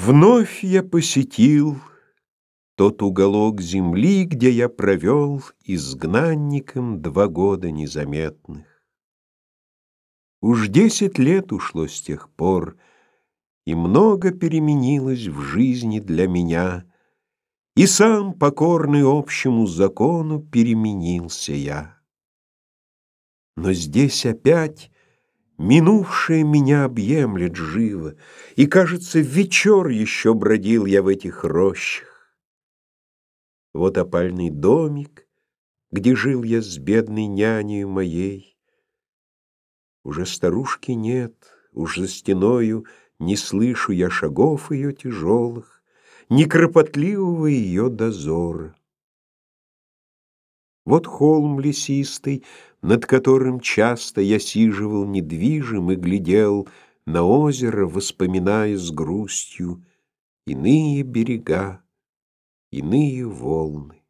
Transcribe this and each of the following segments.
Вновь я посетил тот уголок земли, Где я провел изгнанником два года незаметных. Уж десять лет ушло с тех пор, И много переменилось в жизни для меня, И сам, покорный общему закону, переменился я. Но здесь опять Минувшее меня объемлет живо, И, кажется, вечер еще бродил я в этих рощах. Вот опальный домик, где жил я с бедной няней моей. Уже старушки нет, уж за стеною Не слышу я шагов ее тяжелых, Ни кропотливого ее дозора. Вот холм лесистый, над которым часто я сиживал недвижим и глядел на озеро, воспоминая с грустью иные берега, иные волны.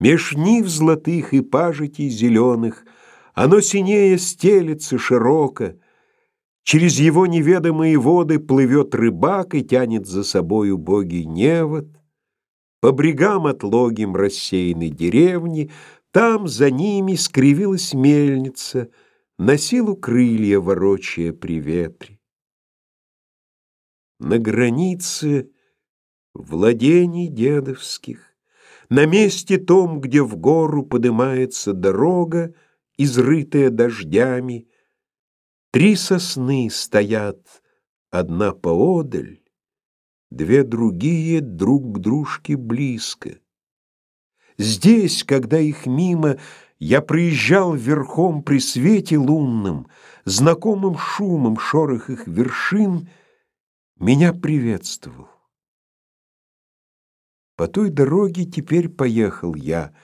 Меж нив золотых и пажитей зеленых оно синее стелется широко, через его неведомые воды плывет рыбак и тянет за собой убогий невод, по брегам отлогим рассеяны деревни, там за ними скривилась мельница, на силу крылья ворочая при ветре. На границе владений дедовских, на месте том, где в гору поднимается дорога, изрытая дождями, три сосны стоят, одна поодаль, Две другие друг к дружке близко. Здесь, когда их мимо, я проезжал верхом при свете лунном, знакомым шумом шорох их вершин, меня приветствовал. По той дороге теперь поехал я,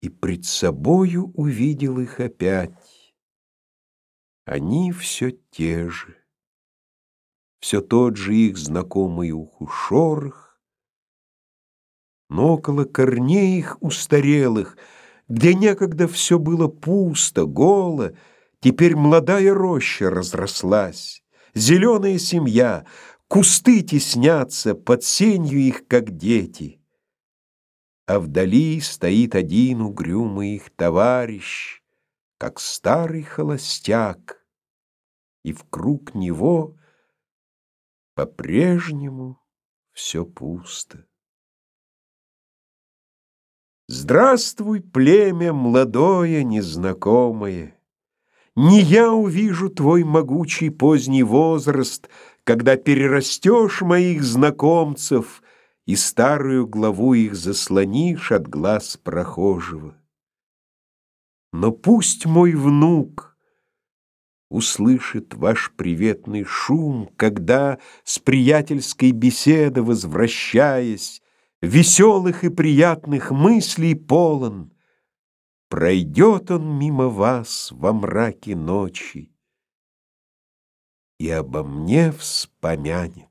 и пред собою увидел их опять. Они все те же все тот же их знакомый уху шорох, но около корней их устарелых, где некогда все было пусто, голо, теперь молодая роща разрослась, зеленая семья, кусты теснятся под сенью их, как дети. А вдали стоит один угрюмый их товарищ, как старый холостяк, и в круг него по-прежнему все пусто. Здравствуй, племя молодое, незнакомое! Не я увижу твой могучий поздний возраст, Когда перерастешь моих знакомцев И старую главу их заслонишь от глаз прохожего. Но пусть мой внук — услышит ваш приветный шум, когда с приятельской беседы возвращаясь, веселых и приятных мыслей полон, пройдет он мимо вас во мраке ночи и обо мне вспомянет.